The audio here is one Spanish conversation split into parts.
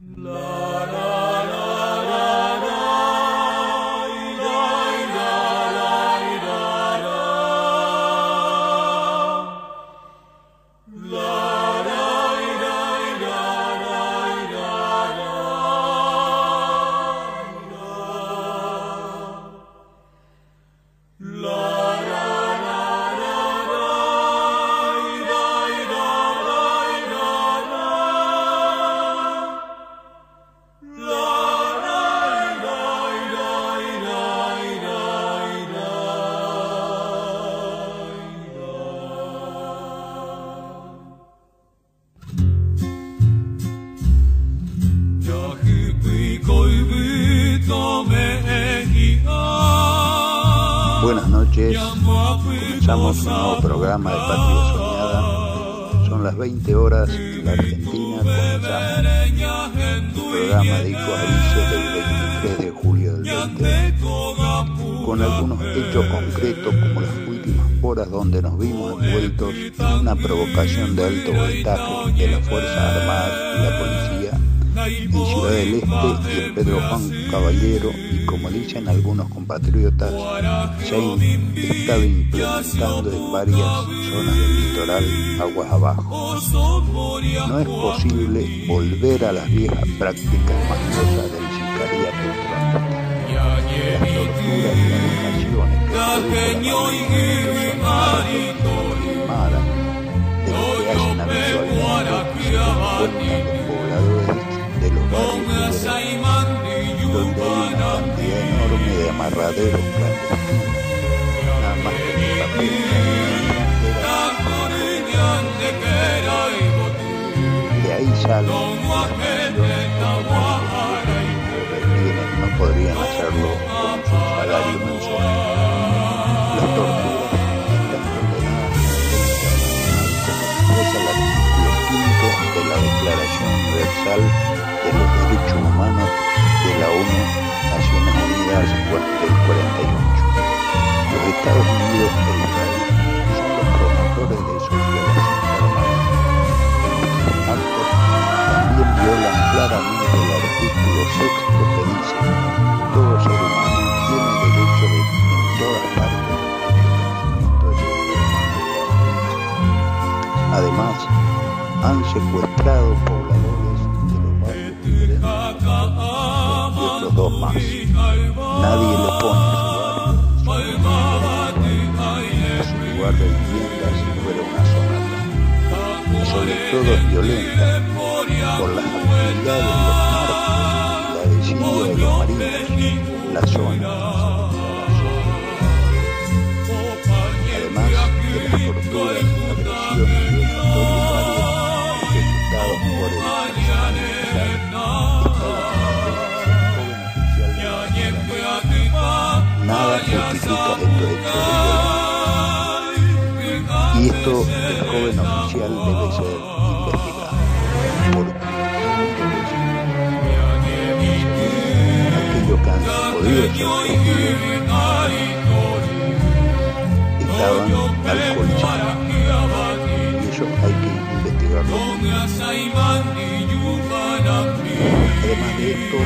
Buenas compatriotas, se ha estado implementando en varias zonas del litoral aguas abajo. No es posible volver a las viejas prácticas mafiosas del sicariato Las torturas y las de que hacen de ahí salen las quienes no podrían hacerlo con su salario mensual. Las torturas están condenadas como expresa el artículo 5 de la Declaración Universal de los Derechos Humanos de la ONU Naciones Unidas del 48. Los Estados Unidos e Israel son los promotores de esos violaciones armadas. Nuestros actos también violan claramente el artículo sexto que dice todo ser humano tiene derecho de en todas partes Además, han secuestrado pobladores de los barrios y otros dos más. Nadie le pone. A su barrio, a su lugar de vivienda si fuera una zona y sobre todo es violenta. Por las actividades de los narcos, la desidia de los marinos, la zona. De violencia. Y esto el joven oficial debe ser investigado. Porque aquellos que estaban alcoholizados. Y eso hay que investigarlo. Además de esto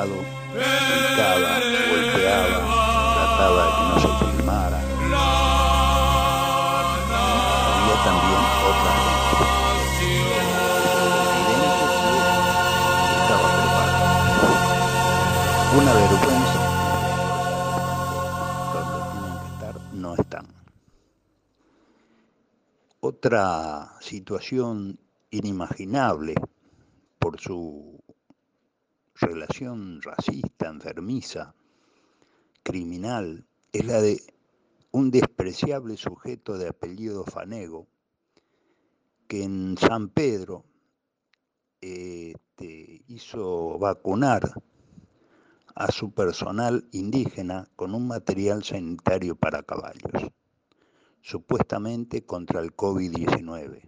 sacado, picaba, golpeaba, trataba de que no se filmara. Había también otra gente. El estaba preparado. Una vergüenza. Donde tienen que estar, no están. Otra situación inimaginable por su relación racista, enfermiza, criminal, es la de un despreciable sujeto de apellido Fanego, que en San Pedro este, hizo vacunar a su personal indígena con un material sanitario para caballos, supuestamente contra el COVID-19,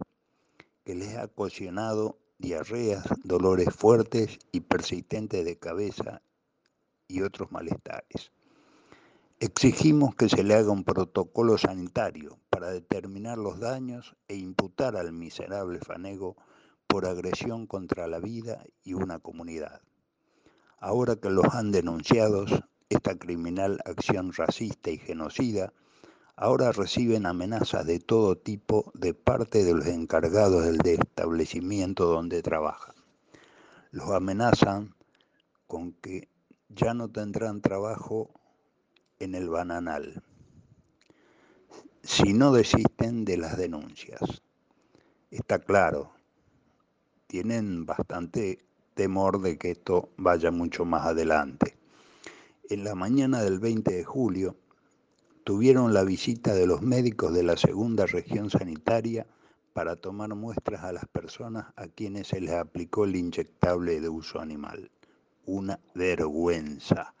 que les ha ocasionado diarreas, dolores fuertes y persistentes de cabeza y otros malestares. Exigimos que se le haga un protocolo sanitario para determinar los daños e imputar al miserable Fanego por agresión contra la vida y una comunidad. Ahora que los han denunciado, esta criminal acción racista y genocida, ahora reciben amenazas de todo tipo de parte de los encargados del establecimiento donde trabajan. Los amenazan con que ya no tendrán trabajo en el bananal si no desisten de las denuncias. Está claro, tienen bastante temor de que esto vaya mucho más adelante. En la mañana del 20 de julio tuvieron la visita de los médicos de la segunda región sanitaria para tomar muestras a las personas a quienes se les aplicó el inyectable de uso animal. Una vergüenza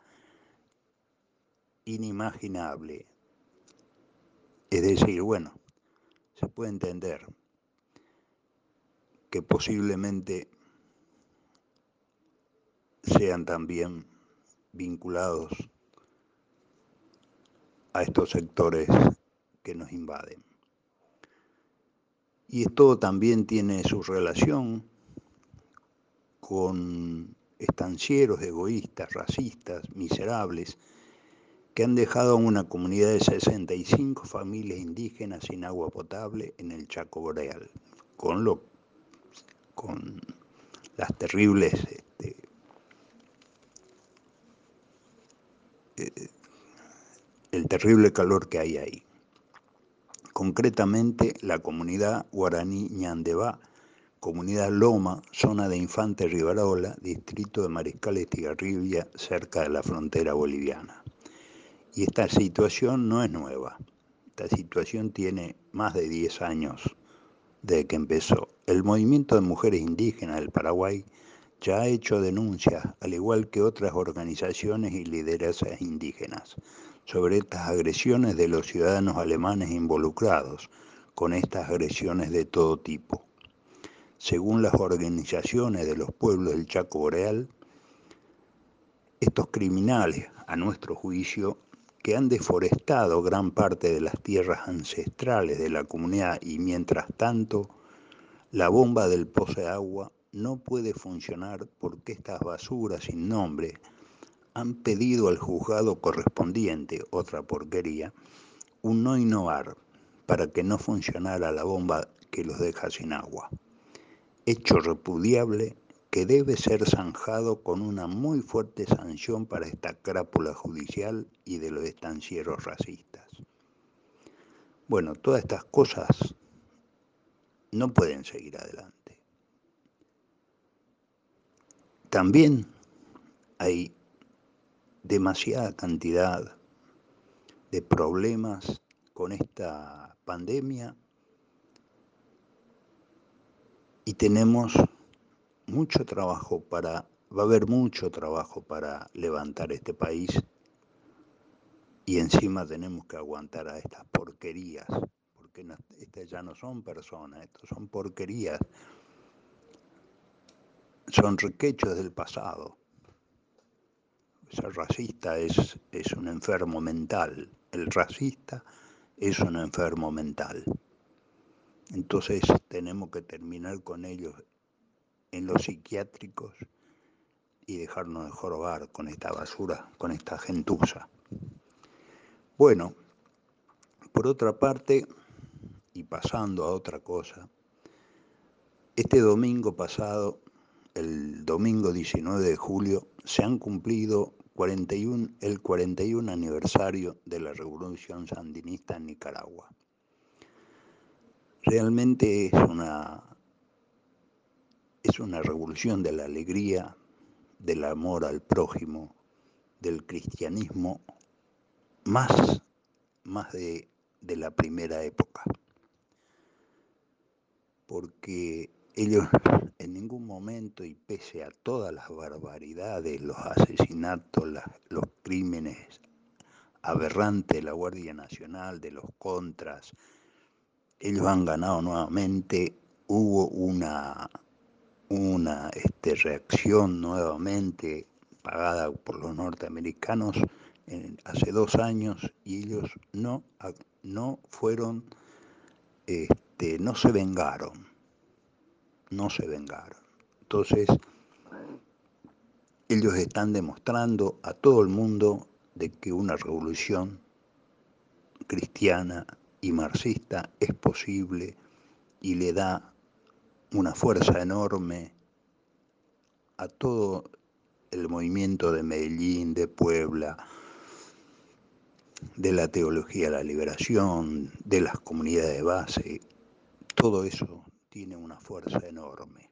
inimaginable. Es decir, bueno, se puede entender, que posiblemente sean también vinculados a estos sectores que nos invaden. Y esto también tiene su relación con estancieros egoístas, racistas, miserables, que han dejado a una comunidad de 65 familias indígenas sin agua potable en el Chaco Boreal, con lo con las terribles este, eh, el terrible calor que hay ahí. Concretamente, la comunidad guaraní Ñandebá, comunidad Loma, zona de Infante Rivarola, distrito de Mariscal Estigarribia, cerca de la frontera boliviana. Y esta situación no es nueva. Esta situación tiene más de 10 años desde que empezó. El movimiento de mujeres indígenas del Paraguay ya ha hecho denuncias, al igual que otras organizaciones y liderazas indígenas, sobre estas agresiones de los ciudadanos alemanes involucrados con estas agresiones de todo tipo. Según las organizaciones de los pueblos del Chaco Boreal, estos criminales, a nuestro juicio, que han deforestado gran parte de las tierras ancestrales de la comunidad y mientras tanto la bomba del pozo de agua no puede funcionar porque estas basuras sin nombre han pedido al juzgado correspondiente, otra porquería, un no innovar para que no funcionara la bomba que los deja sin agua. Hecho repudiable que debe ser zanjado con una muy fuerte sanción para esta crápula judicial y de los estancieros racistas. Bueno, todas estas cosas no pueden seguir adelante. También hay demasiada cantidad de problemas con esta pandemia. Y tenemos mucho trabajo para, va a haber mucho trabajo para levantar este país. Y encima tenemos que aguantar a estas porquerías, porque estas ya no son personas, estos son porquerías, son riquechos del pasado. Ser racista es, es un enfermo mental, el racista es un enfermo mental. Entonces tenemos que terminar con ellos en los psiquiátricos y dejarnos de jorobar con esta basura, con esta gentuza. Bueno, por otra parte, y pasando a otra cosa, este domingo pasado, el domingo 19 de julio, se han cumplido 41, el 41 aniversario de la Revolución Sandinista en Nicaragua. Realmente es una es una revolución de la alegría, del amor al prójimo, del cristianismo, más, más de, de la primera época. Porque ellos en ningún momento y pese a todas las barbaridades, los asesinatos, los crímenes aberrantes de la Guardia Nacional, de los contras, ellos han ganado nuevamente, hubo una, una este, reacción nuevamente pagada por los norteamericanos hace dos años y ellos no, no fueron, este, no se vengaron, no se vengaron. Entonces, ellos están demostrando a todo el mundo de que una revolución cristiana y marxista es posible y le da una fuerza enorme a todo el movimiento de Medellín, de Puebla, de la teología de la liberación, de las comunidades de base, todo eso tiene una fuerza enorme.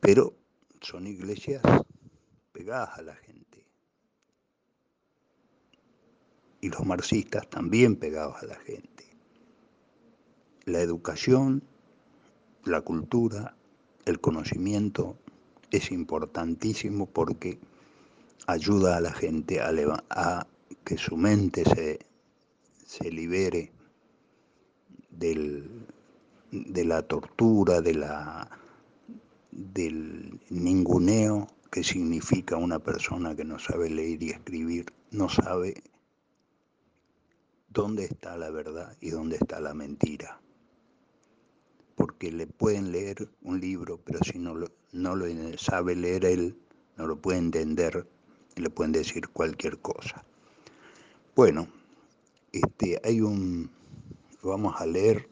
Pero son iglesias pegadas a la gente. y los marxistas también pegados a la gente. La educación, la cultura, el conocimiento es importantísimo porque ayuda a la gente a, que su mente se, se libere del, de la tortura, de la, del ninguneo que significa una persona que no sabe leer y escribir, no sabe dónde está la verdad y dónde está la mentira. Porque le pueden leer un libro, pero si no lo, no lo sabe leer él, no lo puede entender le pueden decir cualquier cosa. Bueno, este, hay un, vamos a leer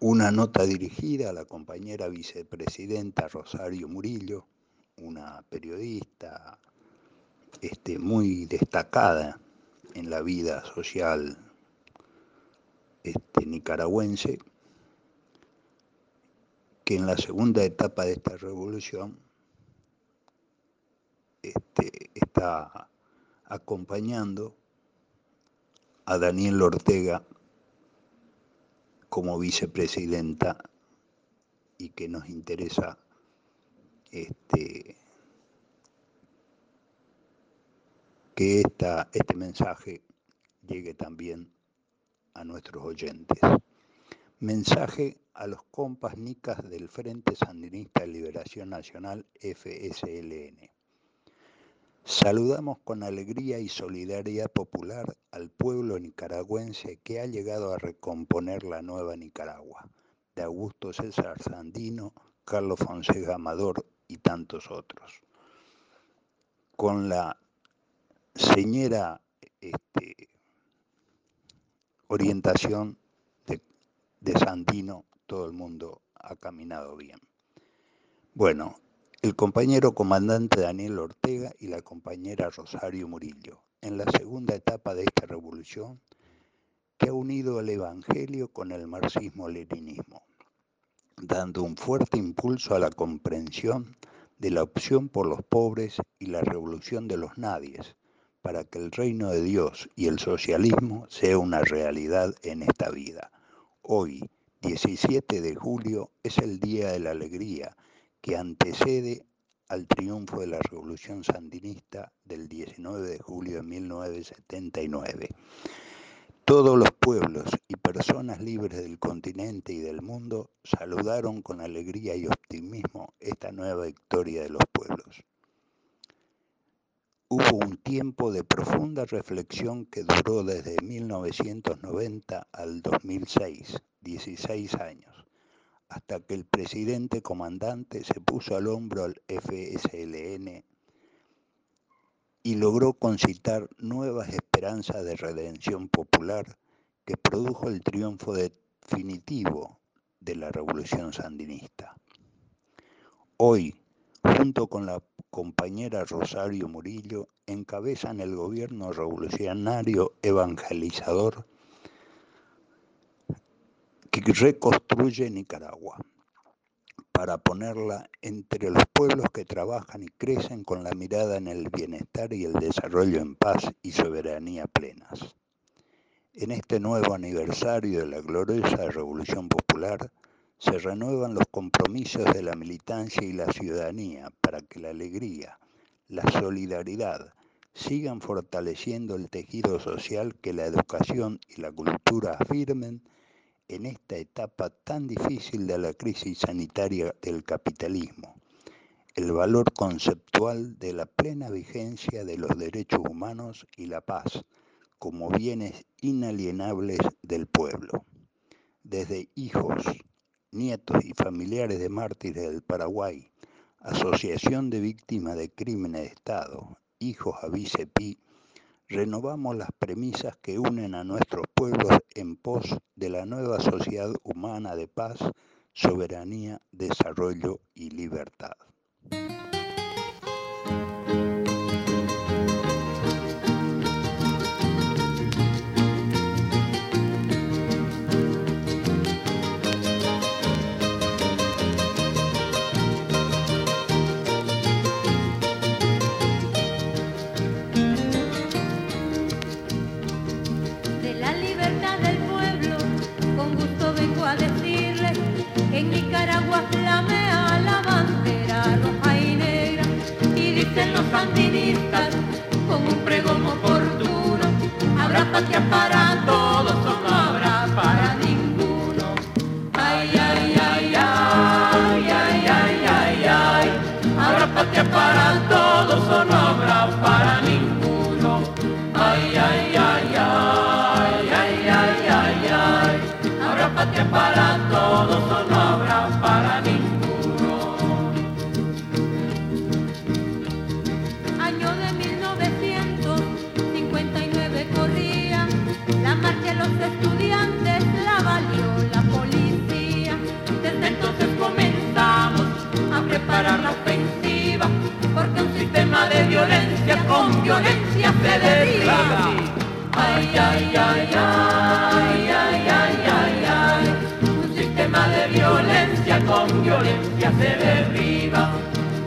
una nota dirigida a la compañera vicepresidenta Rosario Murillo, una periodista este, muy destacada en la vida social este, nicaragüense, que en la segunda etapa de esta revolución este, está acompañando a Daniel Ortega como vicepresidenta y que nos interesa este, que esta, este mensaje llegue también a nuestros oyentes. Mensaje a los compas nicas del Frente Sandinista de Liberación Nacional FSLN. Saludamos con alegría y solidaridad popular al pueblo nicaragüense que ha llegado a recomponer la nueva Nicaragua, de Augusto César Sandino, Carlos Fonseca Amador y tantos otros. Con la señera este, orientación de, de Sandino, todo el mundo ha caminado bien. Bueno, el compañero comandante Daniel Ortega y la compañera Rosario Murillo, en la segunda etapa de esta revolución que ha unido el Evangelio con el marxismo-leninismo, dando un fuerte impulso a la comprensión de la opción por los pobres y la revolución de los nadies, para que el reino de Dios y el socialismo sea una realidad en esta vida. Hoy, 17 de julio, es el día de la alegría que antecede al triunfo de la Revolución Sandinista del 19 de julio de 1979. Todos los pueblos y personas libres del continente y del mundo saludaron con alegría y optimismo esta nueva victoria de los pueblos. Hubo un tiempo de profunda reflexión que duró desde 1990 al 2006, 16 años, hasta que el presidente comandante se puso al hombro al FSLN y logró concitar nuevas esperanzas de redención popular que produjo el triunfo definitivo de la revolución sandinista. Hoy, junto con la compañera Rosario Murillo, encabezan el gobierno revolucionario evangelizador que reconstruye Nicaragua para ponerla entre los pueblos que trabajan y crecen con la mirada en el bienestar y el desarrollo en paz y soberanía plenas. En este nuevo aniversario de la gloriosa Revolución Popular, se renuevan los compromisos de la militancia y la ciudadanía para que la alegría, la solidaridad sigan fortaleciendo el tejido social que la educación y la cultura afirmen en esta etapa tan difícil de la crisis sanitaria del capitalismo, el valor conceptual de la plena vigencia de los derechos humanos y la paz como bienes inalienables del pueblo. Desde hijos, nietos y familiares de mártires del Paraguay, Asociación de Víctimas de Crímenes de Estado, Hijos a Vicepi, renovamos las premisas que unen a nuestros pueblos en pos de la nueva sociedad humana de paz, soberanía, desarrollo y libertad. Patria para todos o no habrá para ninguno. Ay, ay, ay, ay, ay, ay, ay, ay. Habrá patria para todos o no habrá para ninguno. Ay, ay, ay, ay, ay, ay, ay, ay. Habrá patria para todos o no violencia con violencia se derriba. Ay, ay, ay, ay, ay, ay, ay, ay. Un sistema de violencia con violencia se derriba.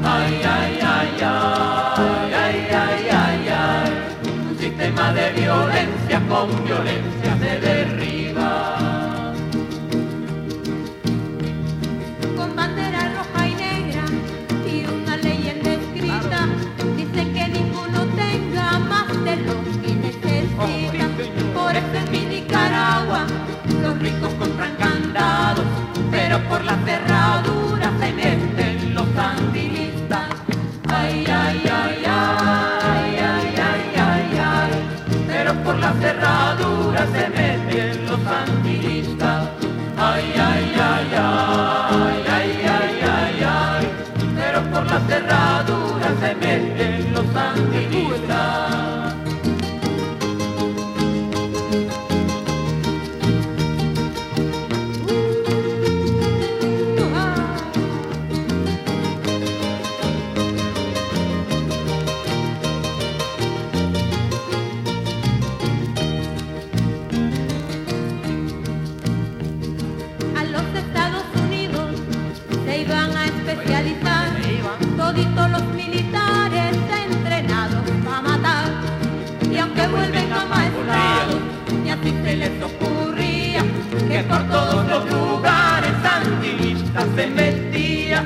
Ay, ay, ay, ay, ay, ay, ay, ay. Un sistema de violencia con violencia se derriba. Pero por la cerradura se meten los sandinistas. Ay, ay, ay, ay, ay, ay, ay, ay, pero por la cerradura se meten los sandinistas. Ay, ay, ay, ay, ay, ay, ay, ay, pero por la cerradura se meten los sandinistas. Por todos los lugares sandinistas se metía.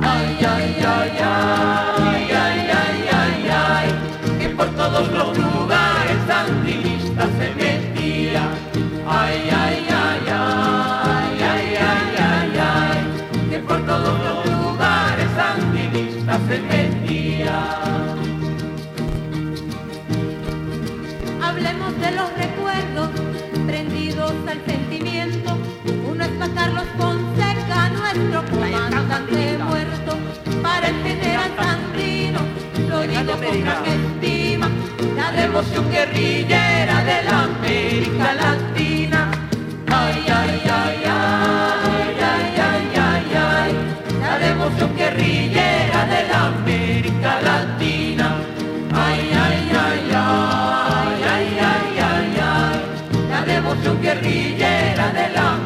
Ay, ay, ay, ay, ay, ay, ay, ay, que por todos los lugares sandinistas se metía. Ay, ay, ay, ay, ay, ay, ay, ay, que por todos los lugares sandinistas se metía. Hablemos de los recuerdos prendidos al Carlos Fonseca, nuestro comandante muerto, para el general Sandino, lo digo con gran estima, la devoción guerrillera de la América Latina. Ay, ay, ay, ay, ay, ay, ay, ay, la devoción guerrillera de la América Latina. Ay, ay, ay, ay, ay, ay, ay, ay, la devoción guerrillera de la América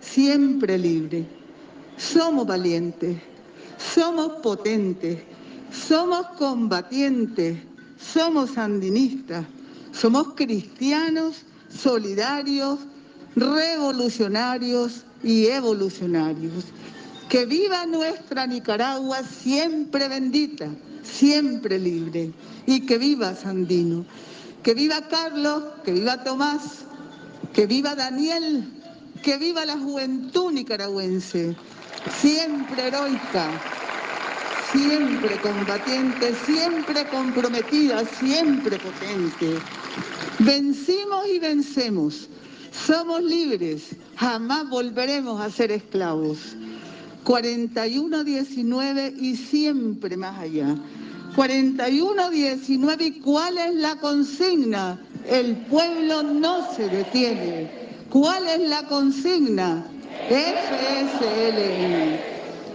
siempre libre. Somos valientes, somos potentes, somos combatientes, somos sandinistas, somos cristianos, solidarios, revolucionarios y evolucionarios. Que viva nuestra Nicaragua siempre bendita, siempre libre. Y que viva Sandino. Que viva Carlos, que viva Tomás, que viva Daniel, que viva la juventud nicaragüense. Siempre heroica, siempre combatiente, siempre comprometida, siempre potente. Vencimos y vencemos. Somos libres, jamás volveremos a ser esclavos. 41-19 y siempre más allá. 41-19 y cuál es la consigna? El pueblo no se detiene. ¿Cuál es la consigna? FSLN.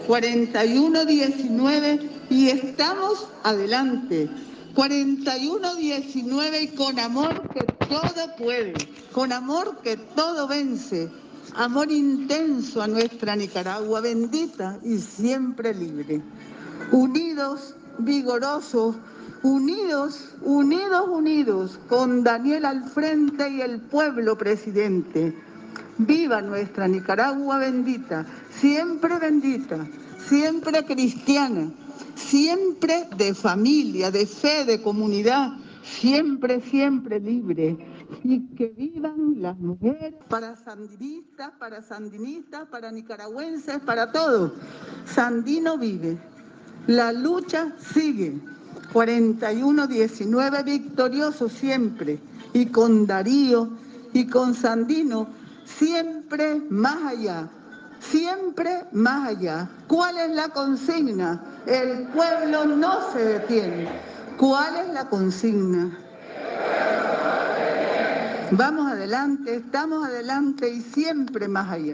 41-19 y estamos adelante. 41-19 y con amor que todo puede, con amor que todo vence, amor intenso a nuestra Nicaragua bendita y siempre libre. Unidos, vigorosos, unidos, unidos, unidos, con Daniel al frente y el pueblo presidente. Viva nuestra Nicaragua bendita, siempre bendita, siempre cristiana, siempre de familia, de fe, de comunidad, siempre, siempre libre. Y que vivan las mujeres para sandinistas, para sandinistas, para nicaragüenses, para todos. Sandino vive. La lucha sigue. 41-19 victorioso siempre. Y con Darío y con Sandino siempre más allá. Siempre más allá. ¿Cuál es la consigna? El pueblo no se detiene. ¿Cuál es la consigna? Vamos adelante, estamos adelante y siempre más allá.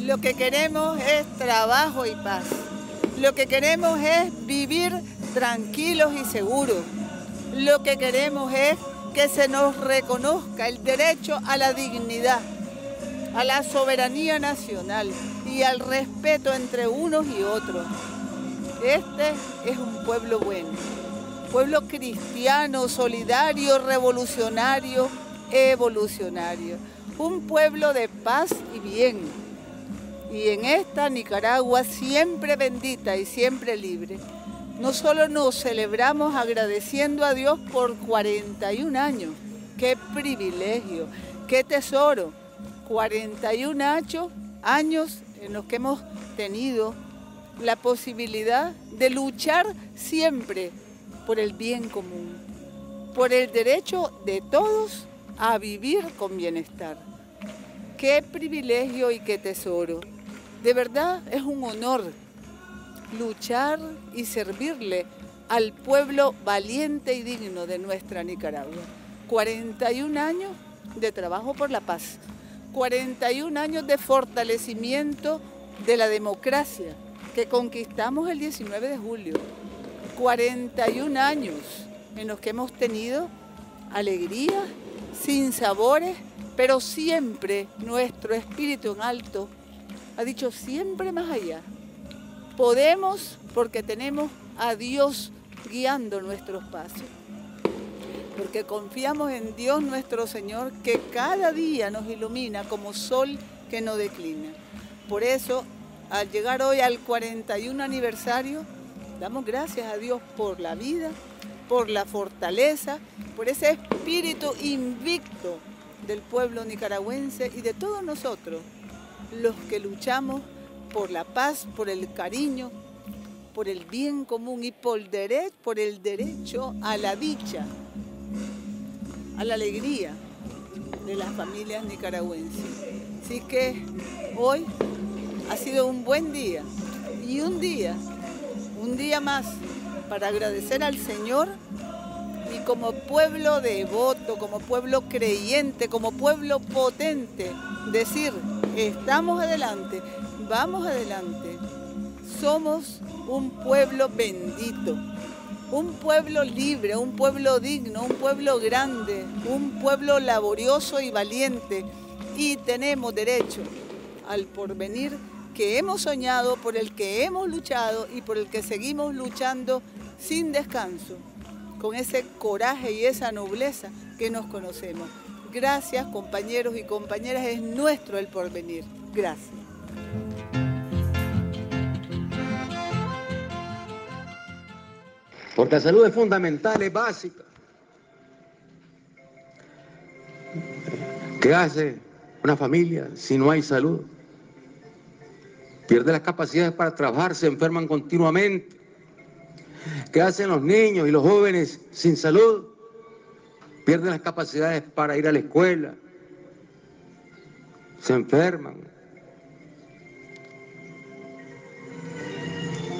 Lo que queremos es trabajo y paz. Lo que queremos es vivir tranquilos y seguros. Lo que queremos es que se nos reconozca el derecho a la dignidad, a la soberanía nacional y al respeto entre unos y otros. Este es un pueblo bueno, pueblo cristiano, solidario, revolucionario, evolucionario, un pueblo de paz y bien. Y en esta Nicaragua siempre bendita y siempre libre, no solo nos celebramos agradeciendo a Dios por 41 años, qué privilegio, qué tesoro, 41 años en los que hemos tenido la posibilidad de luchar siempre por el bien común, por el derecho de todos a vivir con bienestar. Qué privilegio y qué tesoro. De verdad es un honor luchar y servirle al pueblo valiente y digno de nuestra Nicaragua. 41 años de trabajo por la paz, 41 años de fortalecimiento de la democracia que conquistamos el 19 de julio, 41 años en los que hemos tenido alegría, sin sabores, pero siempre nuestro espíritu en alto ha dicho siempre más allá. Podemos porque tenemos a Dios guiando nuestros pasos. Porque confiamos en Dios nuestro Señor que cada día nos ilumina como sol que no declina. Por eso, al llegar hoy al 41 aniversario, damos gracias a Dios por la vida, por la fortaleza, por ese espíritu invicto del pueblo nicaragüense y de todos nosotros, los que luchamos por la paz, por el cariño, por el bien común y por, por el derecho a la dicha, a la alegría de las familias nicaragüenses. Así que hoy ha sido un buen día y un día, un día más para agradecer al Señor y como pueblo devoto, como pueblo creyente, como pueblo potente, decir, estamos adelante, vamos adelante. Somos un pueblo bendito, un pueblo libre, un pueblo digno, un pueblo grande, un pueblo laborioso y valiente. Y tenemos derecho al porvenir que hemos soñado, por el que hemos luchado y por el que seguimos luchando sin descanso, con ese coraje y esa nobleza que nos conocemos. Gracias compañeros y compañeras, es nuestro el porvenir. Gracias. Porque la salud es fundamental, es básica. ¿Qué hace una familia si no hay salud? Pierde las capacidades para trabajar, se enferman continuamente. ¿Qué hacen los niños y los jóvenes sin salud? Pierden las capacidades para ir a la escuela. Se enferman.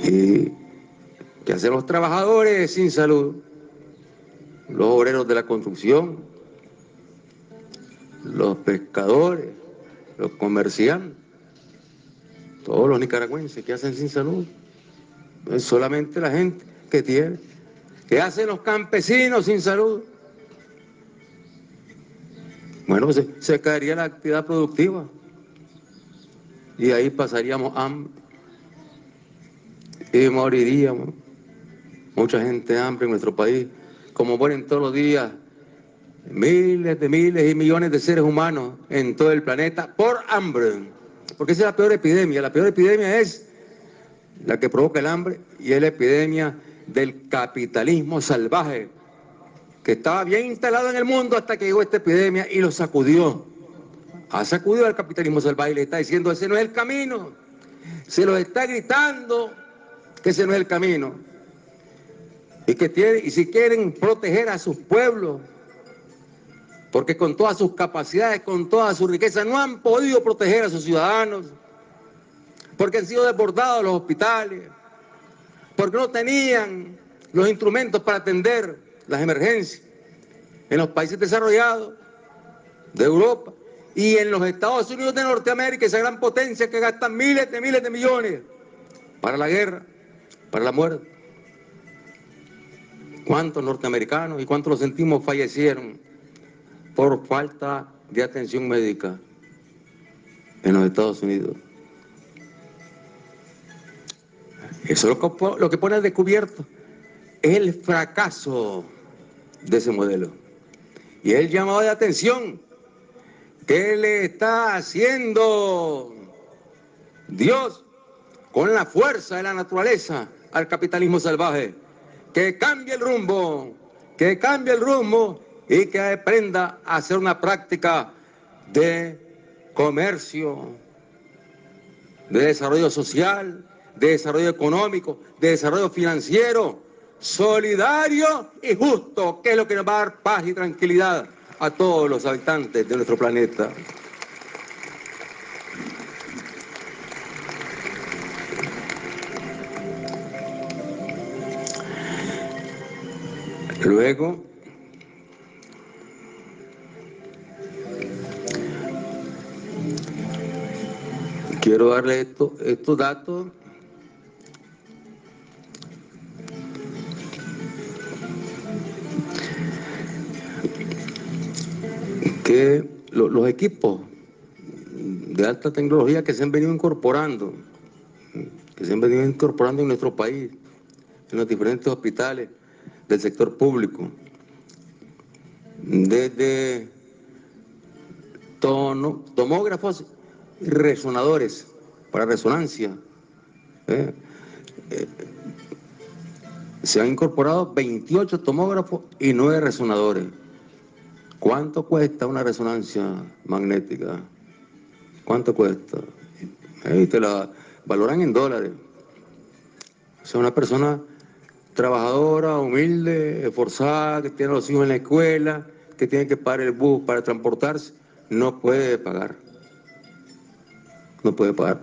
¿Y qué hacen los trabajadores sin salud? Los obreros de la construcción, los pescadores, los comerciantes, todos los nicaragüenses que hacen sin salud. Es solamente la gente que tiene. ¿Qué hacen los campesinos sin salud? Bueno, se, se caería la actividad productiva y ahí pasaríamos hambre y moriríamos. Mucha gente hambre en nuestro país, como mueren todos los días miles de miles y millones de seres humanos en todo el planeta por hambre. Porque esa es la peor epidemia. La peor epidemia es la que provoca el hambre y es la epidemia del capitalismo salvaje, que estaba bien instalado en el mundo hasta que llegó esta epidemia y lo sacudió. Ha sacudido al capitalismo salvaje y le está diciendo, ese no es el camino. Se lo está gritando que ese no es el camino. Y, que y si quieren proteger a sus pueblos, porque con todas sus capacidades, con toda su riqueza, no han podido proteger a sus ciudadanos, porque han sido desbordados los hospitales, porque no tenían los instrumentos para atender las emergencias en los países desarrollados de Europa y en los Estados Unidos de Norteamérica, esa gran potencia que gasta miles de miles de millones para la guerra, para la muerte. ¿Cuántos norteamericanos y cuántos lo sentimos fallecieron por falta de atención médica en los Estados Unidos? Eso es lo que, lo que pone al descubierto el fracaso de ese modelo. Y el llamado de atención que le está haciendo Dios con la fuerza de la naturaleza al capitalismo salvaje. Que cambie el rumbo, que cambie el rumbo y que aprenda a hacer una práctica de comercio de desarrollo social, de desarrollo económico, de desarrollo financiero, solidario y justo, que es lo que nos va a dar paz y tranquilidad a todos los habitantes de nuestro planeta. Luego, quiero darle esto, estos datos los equipos de alta tecnología que se han venido incorporando, que se han venido incorporando en nuestro país, en los diferentes hospitales del sector público, desde tomógrafos y resonadores para resonancia. ¿eh? Eh, se han incorporado 28 tomógrafos y 9 resonadores. ¿Cuánto cuesta una resonancia magnética? ¿Cuánto cuesta? Y te la valoran en dólares. O sea, una persona trabajadora, humilde, esforzada, que tiene a los hijos en la escuela, que tiene que pagar el bus para transportarse, no puede pagar. No puede pagar.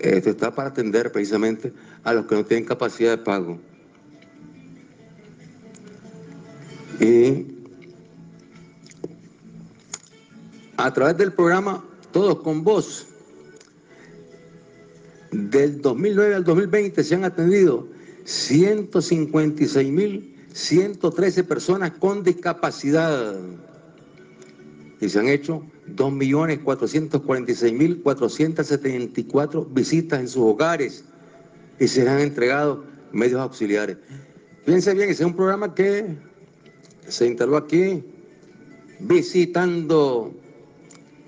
Esto está para atender precisamente a los que no tienen capacidad de pago. Y a través del programa Todos con Voz, del 2009 al 2020 se han atendido 156.113 personas con discapacidad y se han hecho 2.446.474 visitas en sus hogares y se han entregado medios auxiliares. Fíjense bien, ese es un programa que se instaló aquí visitando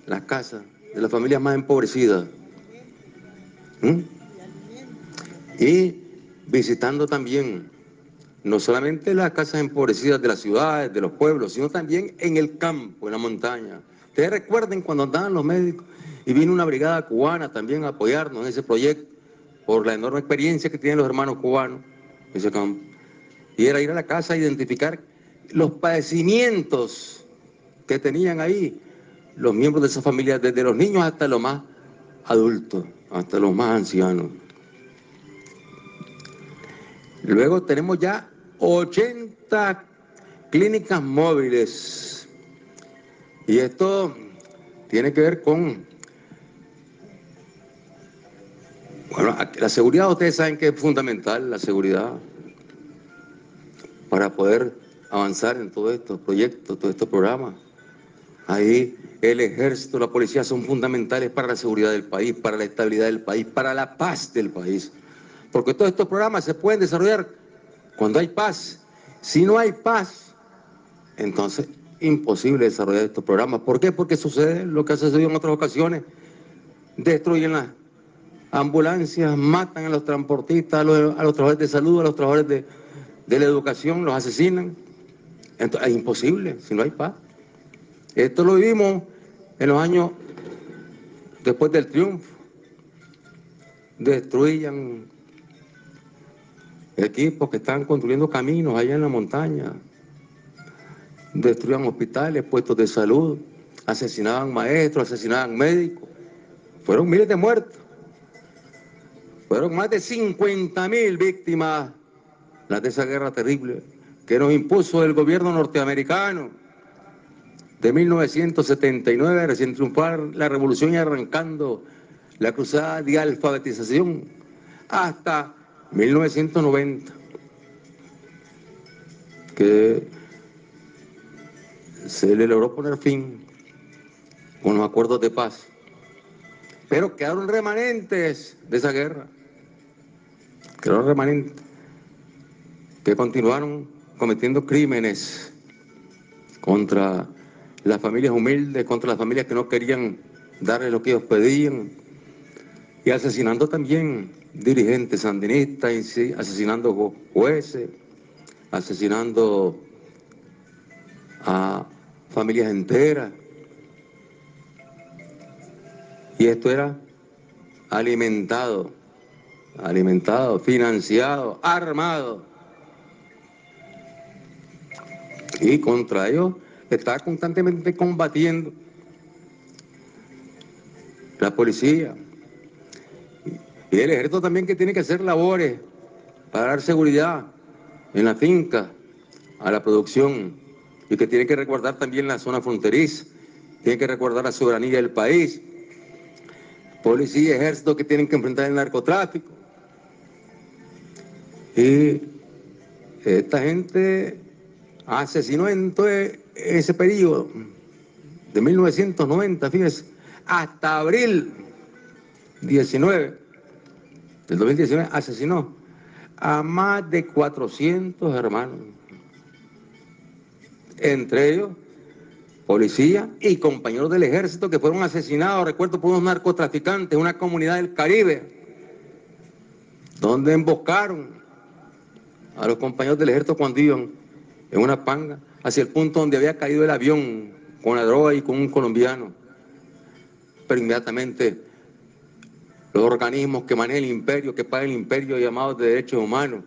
las casas de las familias más empobrecidas. Y visitando también no solamente las casas empobrecidas de las ciudades, de los pueblos, sino también en el campo, en la montaña. Ustedes recuerden cuando andaban los médicos y vino una brigada cubana también a apoyarnos en ese proyecto por la enorme experiencia que tienen los hermanos cubanos en ese campo. Y era ir a la casa a identificar los padecimientos que tenían ahí los miembros de esa familia, desde los niños hasta los más adultos, hasta los más ancianos. Luego tenemos ya 80 clínicas móviles. Y esto tiene que ver con... Bueno, la seguridad, ustedes saben que es fundamental, la seguridad, para poder avanzar en todos estos proyectos, todos estos programas. Ahí el ejército, la policía son fundamentales para la seguridad del país, para la estabilidad del país, para la paz del país. Porque todos estos programas se pueden desarrollar cuando hay paz. Si no hay paz, entonces imposible desarrollar estos programas. ¿Por qué? Porque sucede lo que ha sucedido en otras ocasiones. Destruyen las ambulancias, matan a los transportistas, a los, trabajadores de salud, a los trabajadores de, de la educación, los asesinan. Entonces, es imposible si no hay paz. Esto lo vivimos en los años después del triunfo. Destruían equipos que estaban construyendo caminos allá en la montaña. Destruían hospitales, puestos de salud, asesinaban maestros, asesinaban médicos. Fueron miles de muertos. Fueron más de 50 mil víctimas las de esa guerra terrible que nos impuso el gobierno norteamericano de 1979, recién triunfar la revolución y arrancando la cruzada de alfabetización hasta 1990, que se le logró poner fin con los acuerdos de paz. Pero quedaron remanentes de esa guerra, quedaron remanentes que continuaron cometiendo crímenes contra las familias humildes, contra las familias que no querían darle lo que ellos pedían, y asesinando también dirigentes sandinistas, asesinando jueces, asesinando a familias enteras. Y esto era alimentado, alimentado, financiado, armado. Y contra ellos está constantemente combatiendo la policía. Y el ejército también que tiene que hacer labores para dar seguridad en la finca, a la producción, y que tiene que recordar también la zona fronteriza, tiene que recordar la soberanía del país, policía y ejército que tienen que enfrentar el narcotráfico. Y esta gente asesinó en todo ese periodo de 1990, fíjese, hasta abril 19 del 2019, asesinó a más de 400 hermanos, entre ellos policía y compañeros del ejército que fueron asesinados, recuerdo, por unos narcotraficantes, una comunidad del Caribe, donde emboscaron a los compañeros del ejército cuando iban en una panga hacia el punto donde había caído el avión con la droga y con un colombiano. Pero inmediatamente los organismos que manejan el imperio, que pagan el imperio llamados de derechos humanos,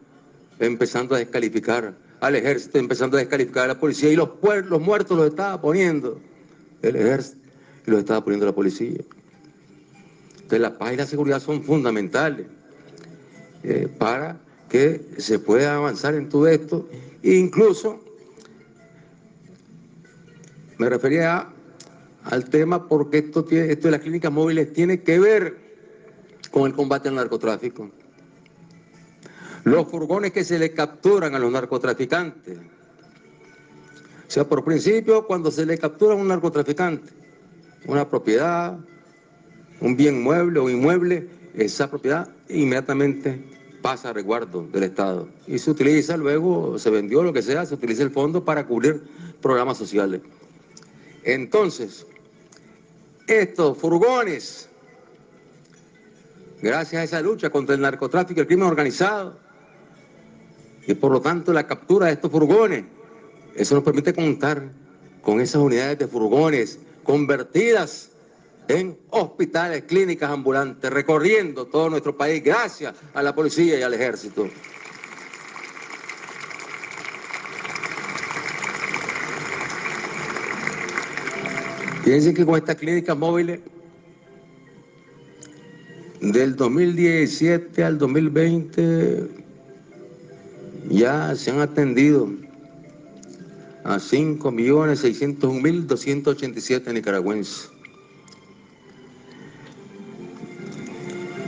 empezando a descalificar al ejército, empezando a descalificar a la policía y los, los muertos los estaba poniendo el ejército y los estaba poniendo la policía. Entonces la paz y la seguridad son fundamentales eh, para que se pueda avanzar en todo esto. E incluso me refería al tema porque esto, tiene, esto de las clínicas móviles tiene que ver con el combate al narcotráfico. Los furgones que se le capturan a los narcotraficantes. O sea, por principio, cuando se le captura a un narcotraficante, una propiedad, un bien mueble o inmueble, esa propiedad inmediatamente pasa a resguardo del Estado. Y se utiliza luego, se vendió lo que sea, se utiliza el fondo para cubrir programas sociales. Entonces, estos furgones gracias a esa lucha contra el narcotráfico y el crimen organizado. Y por lo tanto la captura de estos furgones, eso nos permite contar con esas unidades de furgones convertidas en hospitales, clínicas ambulantes, recorriendo todo nuestro país gracias a la policía y al ejército. Fíjense que con estas clínicas móviles del 2017 al 2020 ya se han atendido a 5.601.287 nicaragüenses.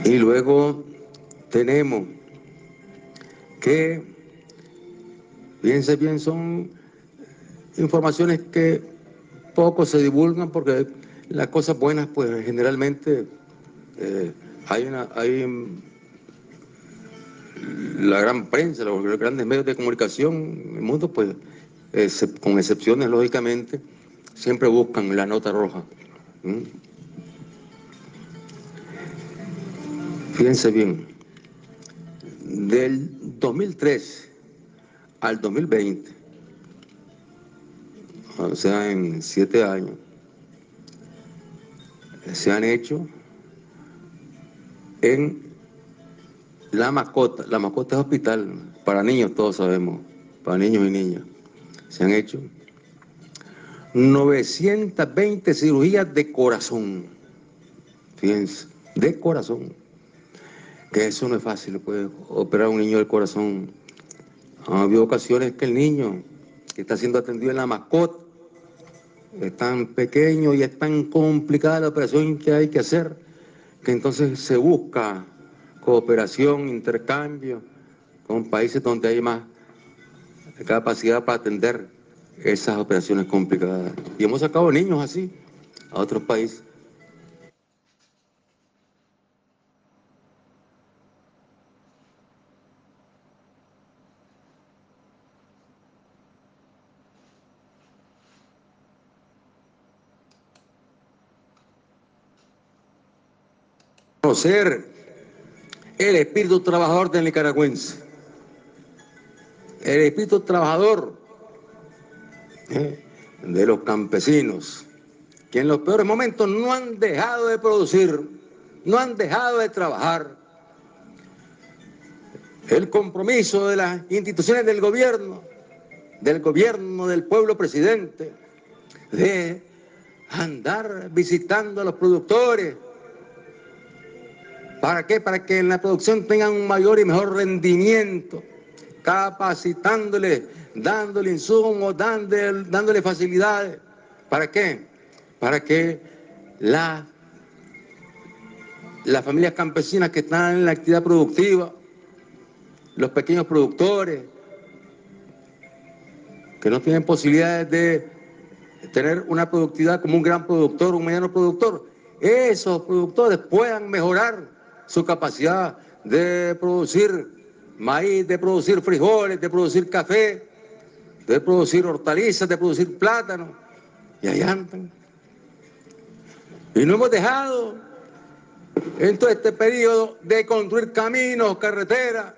Y luego tenemos que, fíjense bien, son informaciones que poco se divulgan porque las cosas buenas pues generalmente eh, hay una, hay la gran prensa, los, grandes medios de comunicación en el mundo, pues, con excepciones, lógicamente, siempre buscan la nota roja. Fíjense bien, del 2003 al 2020, o sea, en siete años, se han hecho en la mascota. La mascota es hospital para niños, todos sabemos, para niños y niñas. Se han hecho 920 cirugías de corazón. Fíjense, de corazón. Que eso no es fácil, puede operar a un niño del corazón. Ha habido ocasiones que el niño que está siendo atendido en la mascota es tan pequeño y es tan complicada la operación que hay que hacer que entonces se busca cooperación, intercambio con países donde hay más capacidad para atender esas operaciones complicadas. Y hemos sacado niños así a otros países. Conocer el espíritu trabajador del nicaragüense, el espíritu trabajador ¿eh? de los campesinos, que en los peores momentos no han dejado de producir no han dejado de trabajar. El compromiso de las instituciones del gobierno, del gobierno del pueblo presidente, de andar visitando a los productores. ¿Para qué? Para que en la producción tengan un mayor y mejor rendimiento, capacitándole, dándole insumos, dándole, dándole facilidades. ¿Para qué? Para que la, las familias campesinas que están en la actividad productiva, los pequeños productores, que no tienen posibilidades de tener una productividad como un gran productor, un mediano productor, esos productores puedan mejorar su capacidad de producir maíz, de producir frijoles, de producir café, de producir hortalizas, de producir plátano. Y ahí andan. Y no hemos dejado en todo este periodo de construir caminos, carreteras.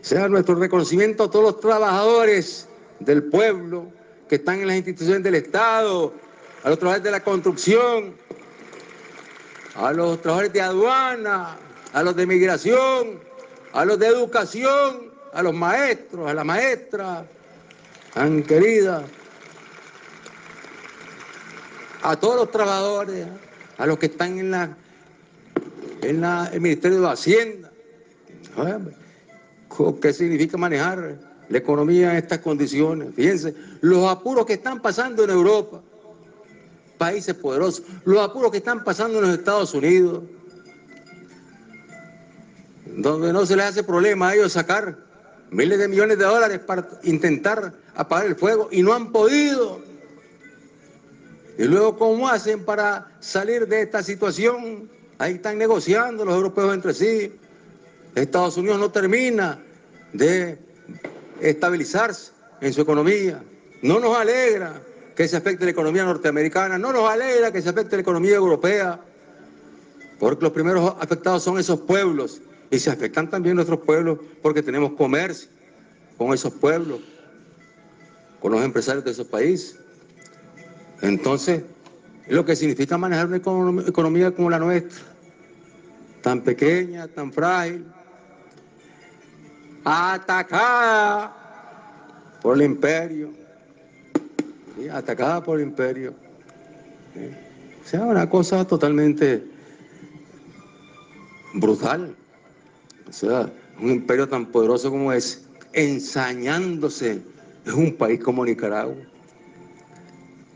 Sea nuestro reconocimiento a todos los trabajadores del pueblo, que están en las instituciones del Estado, a los trabajadores de la construcción, a los trabajadores de aduana, a los de migración, a los de educación, a los maestros, a la maestra, tan querida, a todos los trabajadores, a los que están en la en la, el Ministerio de Hacienda. ¿Qué significa manejar la economía en estas condiciones. Fíjense, los apuros que están pasando en Europa, países poderosos, los apuros que están pasando en los Estados Unidos, donde no se les hace problema a ellos sacar miles de millones de dólares para intentar apagar el fuego y no han podido. Y luego, ¿cómo hacen para salir de esta situación? Ahí están negociando los europeos entre sí. Estados Unidos no termina de estabilizarse en su economía. No nos alegra que se afecte la economía norteamericana, no nos alegra que se afecte la economía europea, porque los primeros afectados son esos pueblos y se afectan también nuestros pueblos porque tenemos comercio con esos pueblos, con los empresarios de esos países. Entonces, lo que significa manejar una economía como la nuestra, tan pequeña, tan frágil, atacada por el imperio, atacada por el imperio. O sea, una cosa totalmente brutal. O sea, un imperio tan poderoso como es, ensañándose en un país como Nicaragua,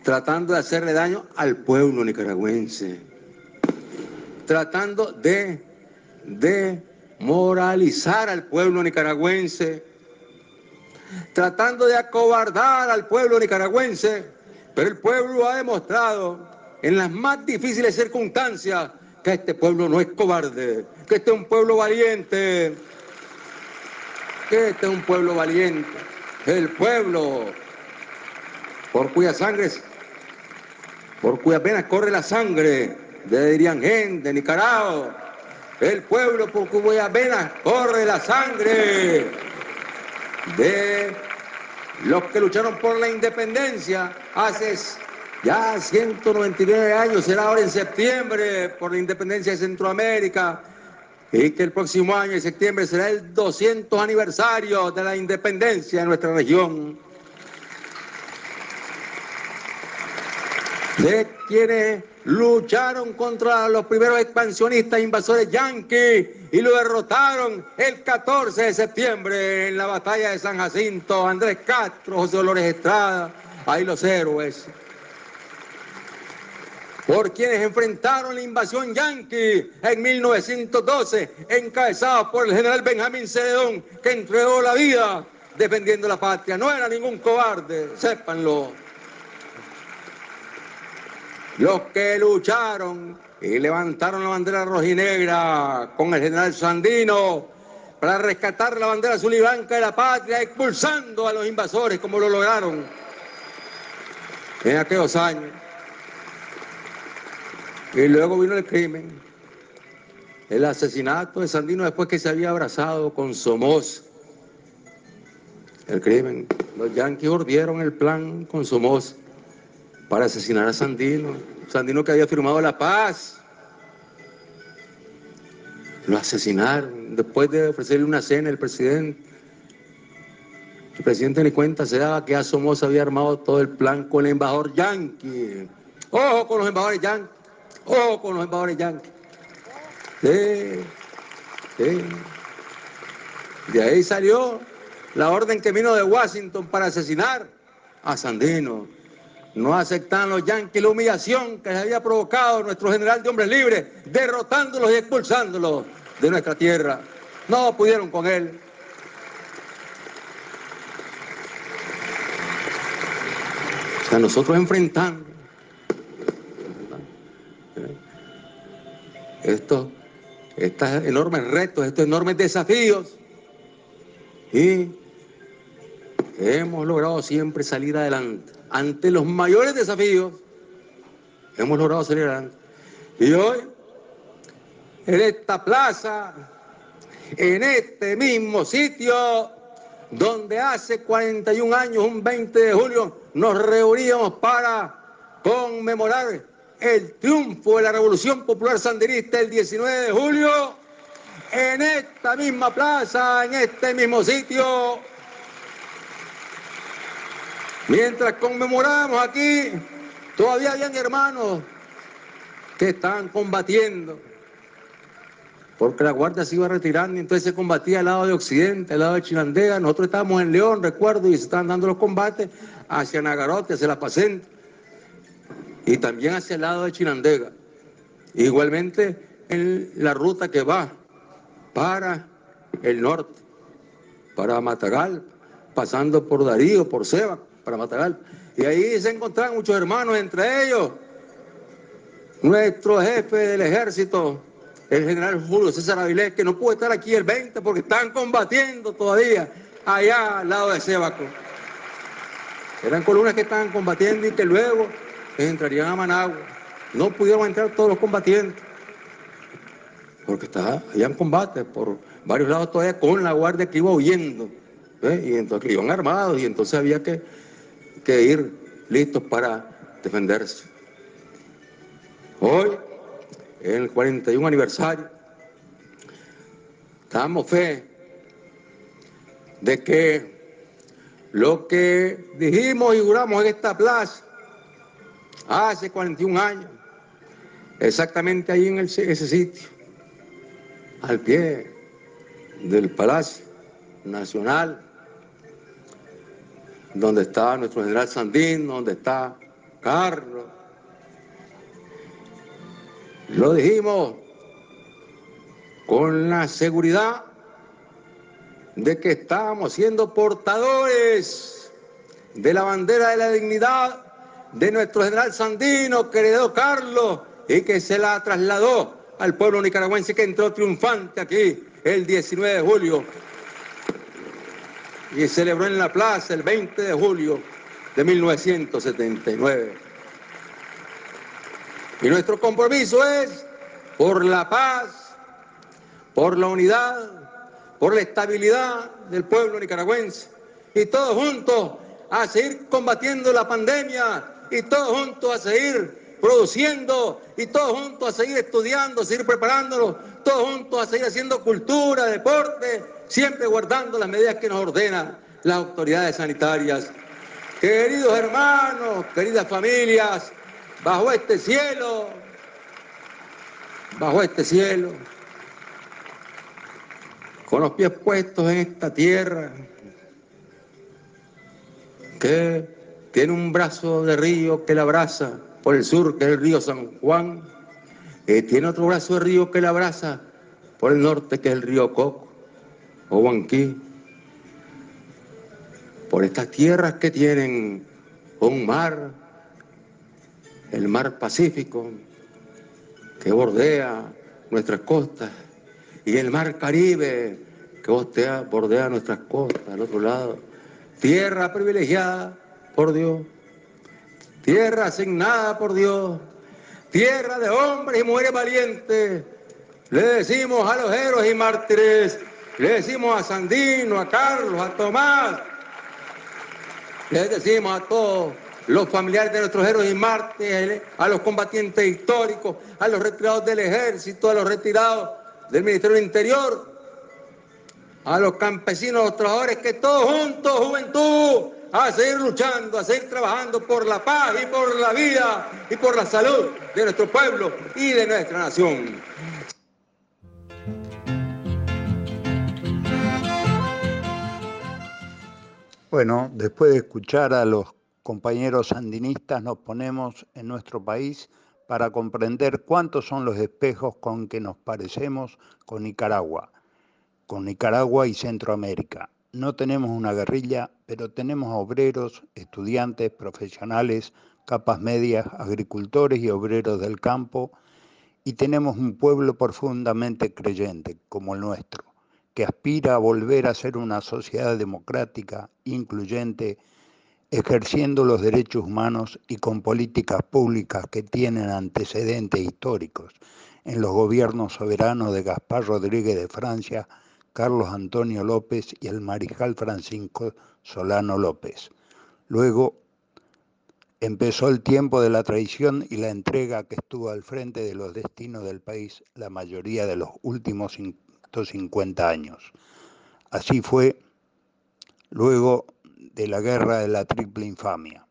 tratando de hacerle daño al pueblo nicaragüense, tratando de, de moralizar al pueblo nicaragüense, tratando de acobardar al pueblo nicaragüense, pero el pueblo ha demostrado en las más difíciles circunstancias que este pueblo no es cobarde, que este es un pueblo valiente, que este es un pueblo valiente, el pueblo por cuya sangre, por cuya venas corre la sangre de Diriangén, de Nicaragua, el pueblo por cuya venas corre la sangre de los que lucharon por la independencia hace ya 199 años, será ahora en septiembre, por la independencia de Centroamérica, y que el próximo año, en septiembre, será el 200 aniversario de la independencia de nuestra región. De lucharon contra los primeros expansionistas invasores yanquis y lo derrotaron el 14 de septiembre en la batalla de San Jacinto, Andrés Castro, José Dolores Estrada, ahí los héroes. Por quienes enfrentaron la invasión yanqui en 1912, encabezados por el general Benjamín Celedón, que entregó la vida defendiendo la patria. No era ningún cobarde, sépanlo los que lucharon y levantaron la bandera rojinegra con el general Sandino para rescatar la bandera azul y blanca de la patria, expulsando a los invasores como lo lograron en aquellos años. Y luego vino el crimen, el asesinato de Sandino después que se había abrazado con Somos. El crimen. Los yanquis urdieron el plan con Somos para asesinar a Sandino. Sandino que había firmado la paz Lo asesinaron después de ofrecerle una cena al presidente. El presidente ni cuenta se daba que a Somoza había armado todo el plan con el embajador yanqui. Ojo con los embajadores yanqui. Ojo con los embajadores yanqui. Sí, sí. De ahí salió la orden que vino de Washington para asesinar a Sandino. No aceptan los yanquis la humillación que les había provocado nuestro general de hombres libres, derrotándolos y expulsándolos de nuestra tierra. No pudieron con él. O sea, nosotros enfrentando estos, estos enormes retos, estos enormes desafíos, y hemos logrado siempre salir adelante. Ante los mayores desafíos, hemos logrado salir adelante. Y hoy, en esta plaza, en este mismo sitio, donde hace 41 años, un 20 de julio, nos reuníamos para conmemorar el triunfo de la Revolución Popular Sandinista el 19 de julio, en esta misma plaza, en este mismo sitio, mientras conmemoramos aquí, todavía habían hermanos que estaban combatiendo, porque la guardia se iba retirando y entonces se combatía al lado de Occidente, al lado de Chilandega. Nosotros estábamos en León, recuerdo, y se estaban dando los combates hacia Nagarote, hacia La Pacente, y también hacia el lado de Chilandega. Igualmente en la ruta que va para el norte, para Matagal, pasando por Darío, por Seba, para Matagal. Y ahí se encontraban muchos hermanos, entre ellos nuestro jefe del ejército, el general Julio César Avilés, que no pudo estar aquí el 20 porque están combatiendo todavía allá al lado de Sebaco. Eran columnas que estaban combatiendo y que luego entrarían a Managua. No pudieron entrar todos los combatientes porque estaba allá en combate por varios lados todavía con la guardia que iba huyendo. Y entonces iban armados y entonces había que, que ir listos para defenderse. Hoy, en el 41 aniversario, damos fe de que lo que dijimos y juramos en esta plaza hace 41 años, exactamente ahí en ese sitio, al pie del Palacio Nacional, donde está nuestro general Sandín, donde está Carlos, lo dijimos con la seguridad de que estábamos siendo portadores de la bandera de la dignidad de nuestro general Sandino, querido Carlos, y que se la trasladó al pueblo nicaragüense que entró triunfante aquí el 19 de julio y celebró en la plaza el 20 de julio de 1979. Y nuestro compromiso es por la paz, por la unidad, por la estabilidad del pueblo nicaragüense. Y todos juntos a seguir combatiendo la pandemia y todos juntos a seguir produciendo y todos juntos a seguir estudiando, a seguir preparándonos, todos juntos a seguir haciendo cultura, deporte, siempre guardando las medidas que nos ordenan las autoridades sanitarias. Queridos hermanos, queridas familias, bajo este cielo, bajo este cielo, con los pies puestos en esta tierra, que tiene un brazo de río que la abraza por el sur, que es el río San Juan, que tiene otro brazo de río que la abraza por el norte, que es el río Coco o Huanquí, por estas tierras que tienen un mar el mar Pacífico que bordea nuestras costas y el mar Caribe que bordea, bordea nuestras costas al otro lado. Tierra privilegiada por Dios, tierra asignada por Dios, tierra de hombres y mujeres valientes. Le decimos a los héroes y mártires, le decimos a Sandino, a Carlos, a Tomás, le decimos a todos los familiares de nuestros héroes y mártires, a los combatientes históricos, a los retirados del ejército, a los retirados del Ministerio del Interior, a los campesinos, a los trabajadores, que todos juntos, juventud, a seguir luchando, a seguir trabajando por la paz y por la vida y por la salud de nuestro pueblo y de nuestra nación. Bueno, después de escuchar a los compañeros sandinistas, nos ponemos en nuestro país para comprender cuántos son los espejos con que nos parecemos con Nicaragua, con Nicaragua y Centroamérica. No tenemos una guerrilla, pero tenemos obreros, estudiantes, profesionales, capas medias, agricultores y obreros del campo, y tenemos un pueblo profundamente creyente, como el nuestro que aspira a volver a ser una sociedad democrática, incluyente, ejerciendo los derechos humanos y con políticas públicas que tienen antecedentes históricos. En los gobiernos soberanos de Gaspar Rodríguez de Francia, Carlos Antonio López y el mariscal Francisco Solano López. Luego empezó el tiempo de la traición y la entrega que estuvo al frente de los destinos del país la mayoría de los últimos 50 años. Así fue luego de la guerra de la triple infamia.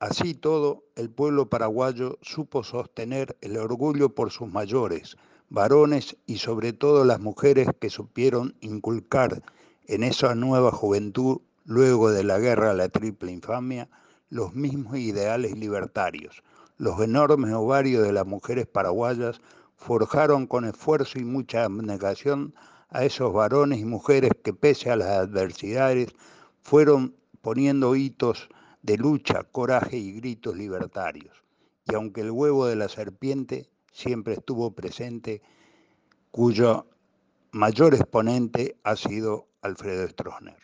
Así todo, el pueblo paraguayo supo sostener el orgullo por sus mayores, varones y sobre todo las mujeres que supieron inculcar en esa nueva juventud, luego de la guerra de la triple infamia, los mismos ideales libertarios. Los enormes ovarios de las mujeres paraguayas forjaron con esfuerzo y mucha abnegación a esos varones y mujeres que pese a las adversidades fueron poniendo hitos de lucha, coraje y gritos libertarios. Y aunque el huevo de la serpiente siempre estuvo presente, cuyo mayor exponente ha sido Alfredo Stroessner.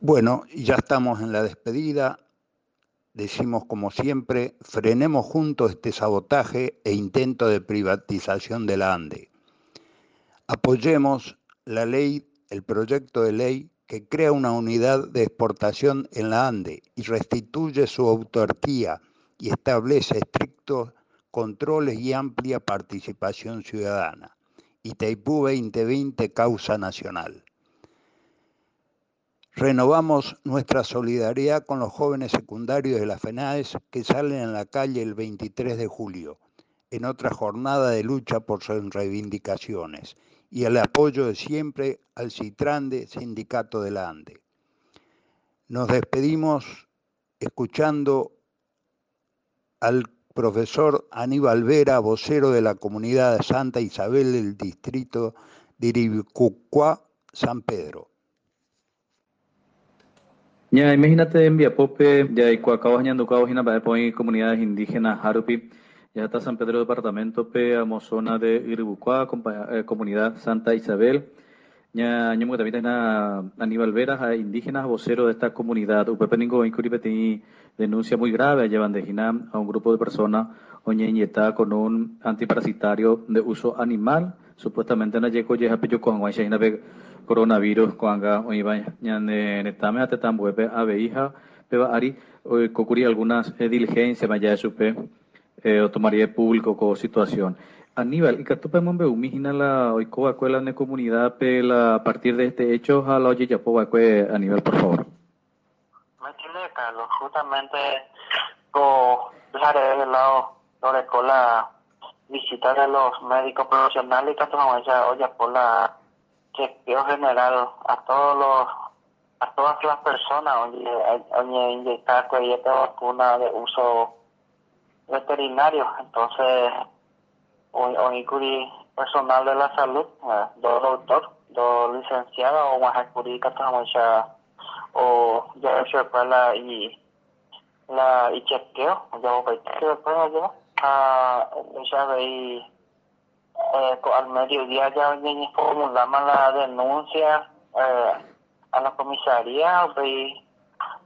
Bueno, ya estamos en la despedida decimos como siempre, frenemos juntos este sabotaje e intento de privatización de la ANDE. Apoyemos la ley, el proyecto de ley que crea una unidad de exportación en la ANDE y restituye su autarquía y establece estrictos controles y amplia participación ciudadana. Itaipú 2020 causa nacional. Renovamos nuestra solidaridad con los jóvenes secundarios de la FENAES que salen a la calle el 23 de julio, en otra jornada de lucha por sus reivindicaciones, y el apoyo de siempre al Citrande, Sindicato de la ANDE. Nos despedimos escuchando al profesor Aníbal Vera, vocero de la comunidad Santa Isabel del distrito de Iribicucuá, San Pedro. Ya, imagínate en Viapope, ya hay hina para poner comunidades indígenas Harupi, ya está San Pedro Departamento P, Amazona de Iribucua, eh, comunidad Santa Isabel, ya ñamu también Aníbal Veras, indígenas voceros de esta comunidad, Upepe Ningo Incuripe denuncia muy grave, llevan de Jinam a un grupo de personas oñe inyectada con un antiparasitario de uso animal, supuestamente en la yeco yeja peyo con coronavirus kuanga oiba ñande netame ate tambuepe aveija peba ari kokuri algunas eh, diligencias maya de supe eh, o tomaría público con situación. Aníbal, y tú mombe umijina la oikoa escuela de comunidad a partir de este hecho a la oye Aníbal, por favor. Carlos, justamente con dejar de lado la escuela visitar a los médicos profesionales y que tú oye por la chequeo general a todos los a todas las personas donde inyectar esta vacuna de uso veterinario. Entonces hoy personal de la salud dos doctor dos licenciados o más jurídica o ya se la y la y chequeo ya voy a después allá a ya veí eh, al mediodía ya formulamos la denuncia eh, a la comisaría y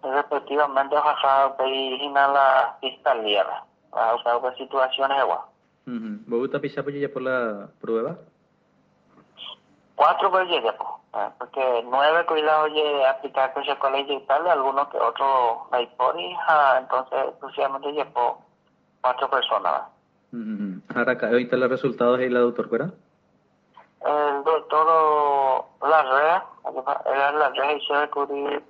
respectivamente a la fiscalía a las situaciones igual. ¿Vos gusta pisar por la prueba? Cuatro por llegué, porque nueve cuidados de aplicar con colegio y tal, algunos que otros hay por hija, entonces exclusivamente llevo cuatro personas. Ahora, ¿ahorita los resultados y la doctor Cuera? El doctor Larrea, era Larrea y se ve cubrir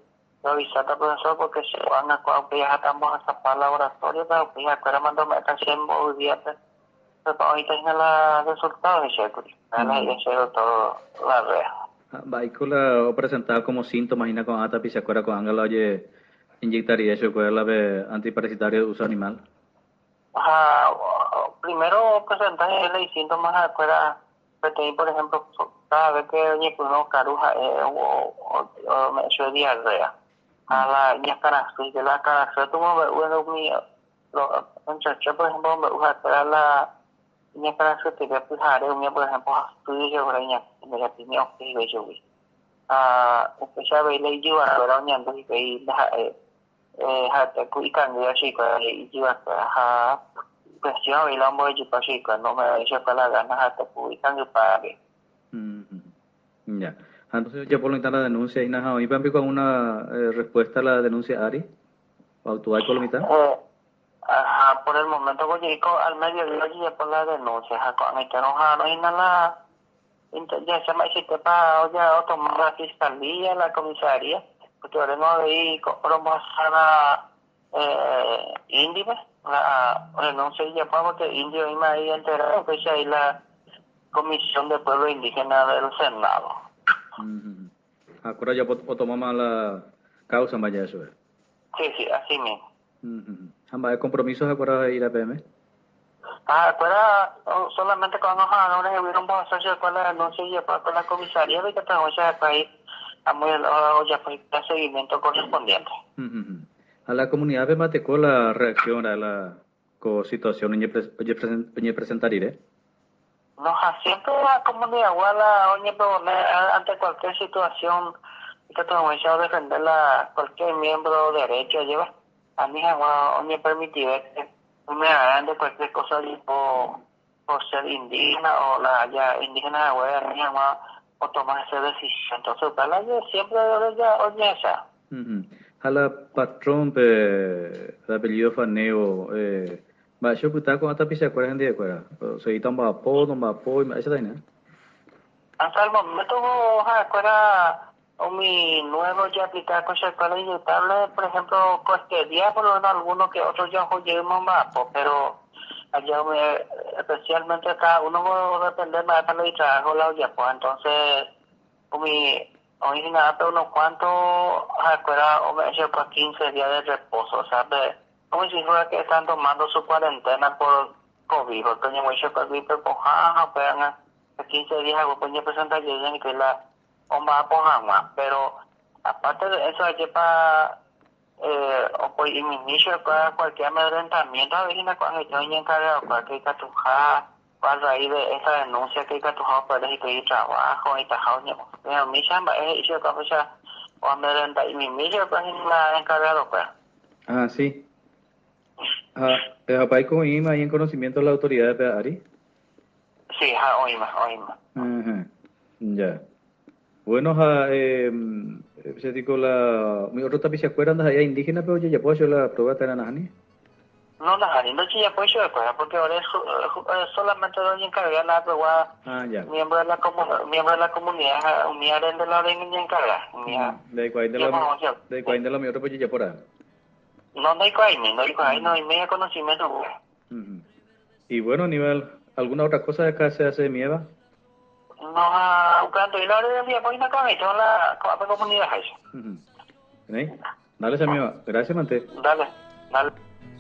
la visita profesor porque se van a cuando ya estamos a zapar laboratorio, pero pues ya Cuera mandó me canción muy bien, pero ahorita tiene los resultados y se cubrir. Y ese doctor Larrea. Baikula presentaba como síntomas, y con ata se acuerda con ángel oye inyectar y eso, es la antiparasitario de uso animal. Ajá, primero presentar el síntomas afuera, por ejemplo, cada vez que oye que uno caruja eh, o, me hecho diarrea. A la ña carasí, que la carasí, tú me uno mi, lo, en church, por ejemplo, me usa la un por ejemplo, estudio yo, ña, me la piñó, que iba yo, à cái sao vậy lấy chưa à rồi nhận tôi cái hệ hệ tại quỹ càng người sĩ có lấy chưa ha sĩ có nó mà sẽ có là gana tại quỹ càng người pa cái Ya. Entonces, ya por lo la denuncia, y nada, ¿y con una eh, respuesta a la denuncia ARI? ¿O actuar con la mitad? Eh, por el momento, pues, al mediodía, ya por la denuncia, que no, nada ya se me hiciste para ya tomar la fiscalía, la comisaría, porque ahora no hay promoción eh, índice, la renuncia ya porque indio y me ahí enterado que hay la comisión de pueblo indígena del Senado. Ahora ya tomar la causa, vaya eso. Sí, sí, así mismo. ¿Hay compromisos ahora ir a PM? Ah, fuera solamente cuando nos ahora hubieron pasaje con la denuncia y con la comisaría de que ya país a muy ya pues el seguimiento correspondiente. A la comunidad de Mateco la reacción a la situación en presentaría. No, siempre la comunidad igual oye ante cualquier situación que tenemos que defender la cualquier miembro derecho lleva a mí oye permitir me hagan de cualquier cosa tipo por ser indígena o la ya indígena de llama o tomar esa decisión. Entonces, para siempre ya oye esa. A la patrón de apellido Faneo, eh, va yo puta con esta pisa acuerdan de acuerdo. Se quitan va po, no va po, esa vaina. Hasta el momento, acuerda o mi nuevo ya aplicar con escuela inyectable, por ejemplo, día, por lo menos algunos que otros ya llevamos más, pero allá me, especialmente acá uno va a depender más de trabajo la olla, pues entonces, o mi, pero unos cuantos, escuela, o me para 15 días de reposo, ¿sabes? Como si fuera que están tomando su cuarentena por COVID, me he hecho COVID, pero pues, jaja, pues, 15 días, pues, yo presenta y que la más agua, pero aparte de eso hay que para eh, o pues inicio para cualquier amedrentamiento a veces cuando yo me encargo cualquier catuja a raíz de esa denuncia que catuja puede ir trabajo y tajado pero mi chamba es hecho que pues o amedrenta y mi inicio pues la encargado pues. Ah sí. Ah eh apa con ima y en conocimiento de la autoridad de Ari sí oíma oíma ajá ya bueno, eh, se dijo la, mi otro también se acuerdan de allá indígena, pero ya puedo hacer la prueba de Nahani. No, Nahani, no ya puedo hacer porque ahora es solamente doy encargar la prueba, ah, ya. miembro de la miembro de la comunidad, unidad de la orden y encargar. De cuál de la, de cuál de la mi otro pues ya por ahí. No, no hay cuál, no hay cuál, no hay medio conocimiento. Y bueno, a nivel, ¿alguna otra cosa de acá se hace de mieva? No ukando ila de dia po ina kami la ko apa comunidad es ¿Eh? Dale, amigo. Gracias, Mante. Dale, dale.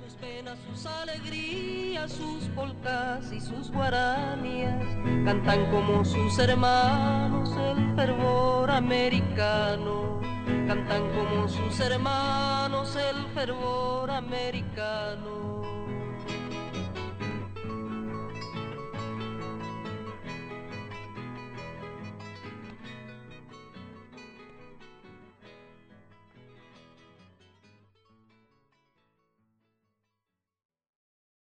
Sus penas, sus alegrías, sus polcas y sus guaranías cantan como sus hermanos el fervor americano. Cantan como sus hermanos el fervor americano.